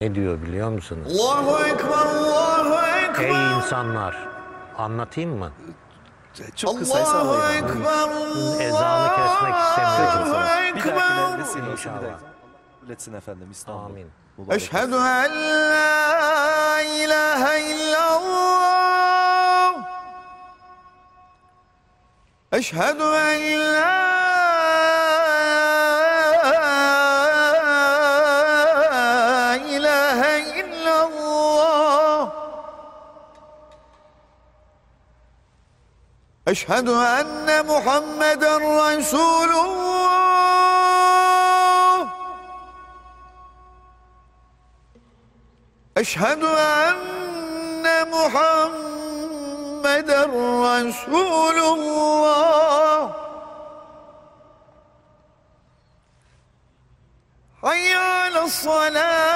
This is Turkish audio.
Ne diyor biliyor musunuz? Allahu Ekber, Allahu Ekber. Ey insanlar! Anlatayım mı? Çok kısaysa Allahu alayım. Ekber. Ezanı kesmek istemiyorum. Allahu Bir Ekber. vesile olsun bir efendim İstanbul. Amin. Eşhedü en la ilahe illallah. Eşhedü en la Eşhedü enne Muhammeden Resulullah. Eşhedü enne Muhammeden Resulullah. Hayya ala salat